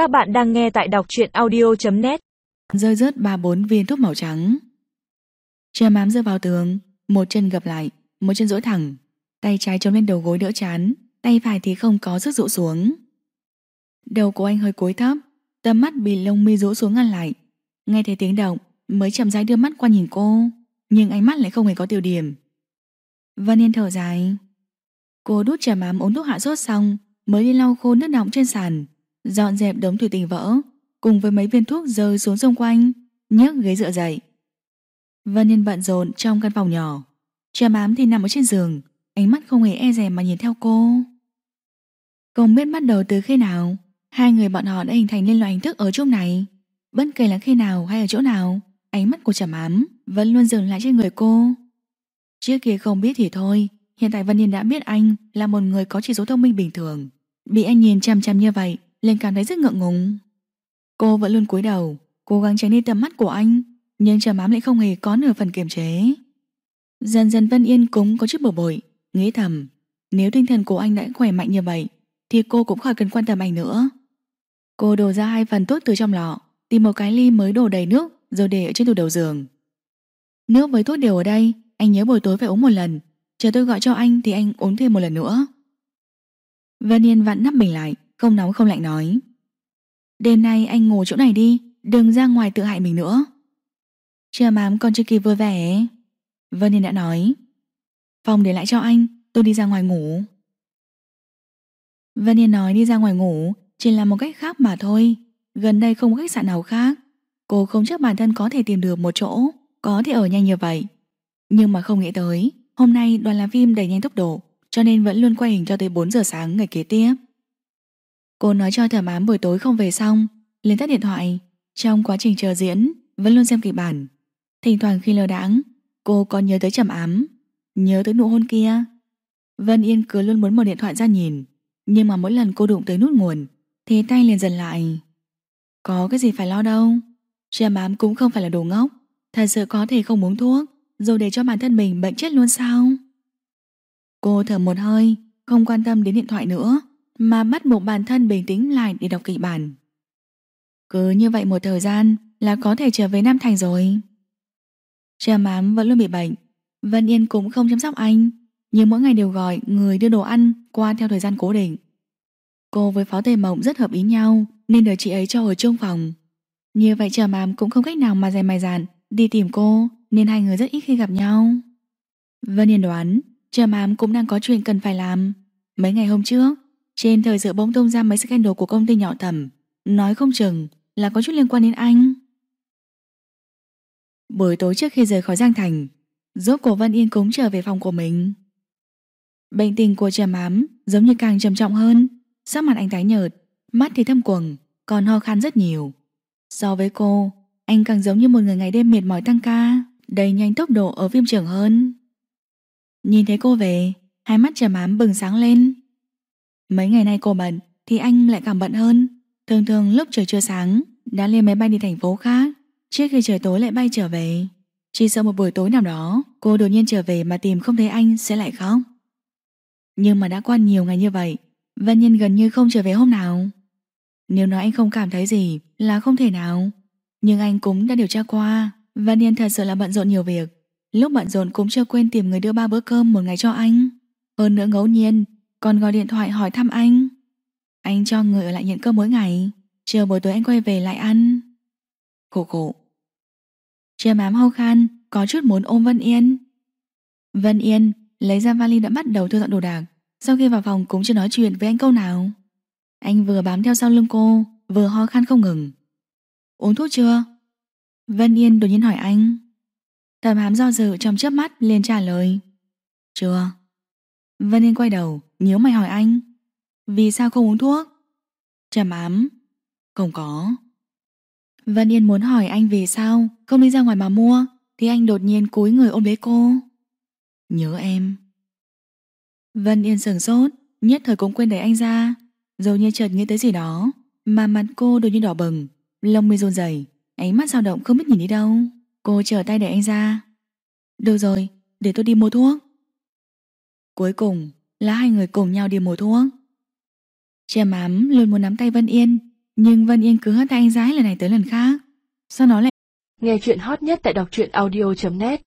Các bạn đang nghe tại đọc truyện audio.net Rơi rớt ba bốn viên thuốc màu trắng. Che mám rơi vào tường, Một chân gập lại, Một chân duỗi thẳng. Tay trái chống lên đầu gối đỡ chán, Tay phải thì không có sức rụ xuống. Đầu của anh hơi cúi thấp, Tầm mắt bị lông mi rũ xuống ngăn lại. Nghe thấy tiếng động Mới chậm rãi đưa mắt qua nhìn cô, Nhưng ánh mắt lại không hề có tiêu điểm. Vân Yên thở dài. Cô đút trà mám uống thuốc hạ sốt xong, Mới đi lau khô nước đọng trên sàn. Dọn dẹp đống thủy tinh vỡ, Cùng với mấy viên thuốc rơi xuống xung quanh, nhấc ghế dựa dậy. Vân Yên bận rộn trong căn phòng nhỏ. Trà bám thì nằm ở trên giường, Ánh mắt không hề e dè mà nhìn theo cô. Không biết bắt đầu từ khi nào, Hai người bọn họ đã hình thành nên loại hình thức ở chỗ này. Bất kể là khi nào hay ở chỗ nào, Ánh mắt của trầm ám Vẫn luôn dừng lại trên người cô. Trước kia không biết thì thôi, Hiện tại Vân Yên đã biết anh là một người có chỉ số thông minh bình thường. Bị anh nhìn chằm chằm như vậy liền cảm thấy rất ngượng ngùng. Cô vẫn luôn cúi đầu, Cố gắng tránh đi tầm mắt của anh, Nhưng trầm ám lại không hề có nửa phần kiềm chế. Dần dần Vân Yên cũng có chút bực bội, Nghĩ thầm, Nếu tinh thần của anh đã khỏe mạnh như vậy, Thì cô cũng khỏi cần quan tâm anh nữa. Cô đổ ra hai phần thuốc từ trong lọ, Tìm một cái ly mới đổ đầy nước, Rồi để ở trên tủ đầu giường. Nước với thuốc đều ở đây, Anh nhớ buổi tối phải uống một lần, Chờ tôi gọi cho anh thì anh uống thêm một lần nữa. Vân Yên vặn nắp bình lại không nóng, không lạnh nói. Đêm nay anh ngủ chỗ này đi, Đừng ra ngoài tự hại mình nữa. Chưa mám con chưa kịp vui vẻ. Vân Yên đã nói. Phòng để lại cho anh, Tôi đi ra ngoài ngủ. Vân Yên nói đi ra ngoài ngủ, Chỉ là một cách khác mà thôi. Gần đây không có khách sạn nào khác. Cô không chắc bản thân có thể tìm được một chỗ, Có thể ở nhanh như vậy. Nhưng mà không nghĩ tới, Hôm nay đoàn làm phim đẩy nhanh tốc độ, Cho nên vẫn luôn quay hình cho tới 4 giờ sáng ngày kế tiếp. Cô nói cho thẩm ám buổi tối không về xong, liền tắt điện thoại. Trong quá trình chờ diễn, Vẫn luôn xem kịch bản. Thỉnh thoảng khi lơ đãng, Cô còn nhớ tới trầm ám, Nhớ tới nụ hôn kia. Vân Yên cứ luôn muốn mở điện thoại ra nhìn, Nhưng mà mỗi lần cô đụng tới nút nguồn, Thì tay liền dần lại. Có cái gì phải lo đâu, Trầm ám cũng không phải là đồ ngốc, Thật sự có thể không uống thuốc Rồi để cho bản thân mình bệnh chết luôn sao? Cô thở một hơi, Không quan tâm đến điện thoại nữa. Mà bắt buộc bản thân bình tĩnh lại để đọc kịch bản. Cứ như vậy một thời gian Là có thể trở về Nam Thành rồi. Trà mám vẫn luôn bị bệnh. Vân Yên cũng không chăm sóc anh, Nhưng mỗi ngày đều gọi người đưa đồ ăn Qua theo thời gian cố định. Cô với Phó Tề Mộng rất hợp ý nhau Nên đợi chị ấy cho ở chung phòng. Như vậy Trầm ám cũng không cách nào mà dè mày dạn Đi tìm cô Nên hai người rất ít khi gặp nhau. Vân Yên đoán Trầm ám cũng đang có chuyện cần phải làm. Mấy ngày hôm trước trên thời sự bỗng tung ra mấy scandal của công ty nhỏ tầm Nói không chừng là có chút liên quan đến anh. Buổi tối trước khi rời khỏi Giang Thành Rốt cổ Vân Yên cũng trở về phòng của mình. Bệnh tình của trầm ám Giống như càng trầm trọng hơn. Sắc mặt anh tái nhợt, Mắt thì thâm quầng, Còn ho khan rất nhiều. So với cô, Anh càng giống như một người ngày đêm mệt mỏi tăng ca, Đầy nhanh tốc độ ở phim trường hơn. Nhìn thấy cô về, Hai mắt trầm ám bừng sáng lên. Mấy ngày nay cô bận, Thì anh lại càng bận hơn. Thường thường lúc trời chưa sáng, Đã lên máy bay đi thành phố khác, Trước khi trời tối lại bay trở về. Chỉ sợ một buổi tối nào đó, Cô đột nhiên trở về mà tìm không thấy anh sẽ lại khóc. Nhưng mà đã qua nhiều ngày như vậy, Vân Nhân gần như không trở về hôm nào. Nếu nói anh không cảm thấy gì Là không thể nào. Nhưng anh cũng đã điều tra qua, Vân Nhân thật sự là bận rộn nhiều việc. Lúc bận rộn cũng chưa quên tìm người đưa ba bữa cơm một ngày cho anh. Hơn nữa ngẫu nhiên còn gọi điện thoại hỏi thăm anh. Anh cho người ở lại nhận cơm mỗi ngày. Chiều buổi tối anh quay về lại ăn. Khổ khổ Chia mám hâu khan, Có chút muốn ôm Vân Yên. Vân Yên lấy ra vali đã bắt đầu thu dọn đồ đạc. Sau khi vào phòng cũng chưa nói chuyện với anh câu nào. Anh vừa bám theo sau lưng cô, Vừa ho khan không ngừng. Uống thuốc chưa? Vân Yên đột nhiên hỏi anh. Thầm hám do dự trong chớp mắt liền trả lời. Chưa. Vân Yên quay đầu nhíu mày hỏi anh. Vì sao không uống thuốc? Trầm ám. Không có. Vân Yên muốn hỏi anh vì sao Không đi ra ngoài mà mua Thì anh đột nhiên cúi người ôm lấy cô. Nhớ em. Vân Yên sừng sốt Nhất thời cũng quên đẩy anh ra. Dầu như chợt nghĩ tới gì đó Mà mặt cô đột nhiên đỏ bừng Lông mi run rẩy Ánh mắt dao động không biết nhìn đi đâu. Cô trở tay đẩy anh ra. Được rồi, để tôi đi mua thuốc. Cuối cùng là hai người cùng nhau đi mua thuốc. Che mám luôn muốn nắm tay Vân Yên, Nhưng Vân Yên cứ hất tay anh gái lần này tới lần khác. Sau đó lại Nghe chuyện hot nhất tại đọc truyện audio.net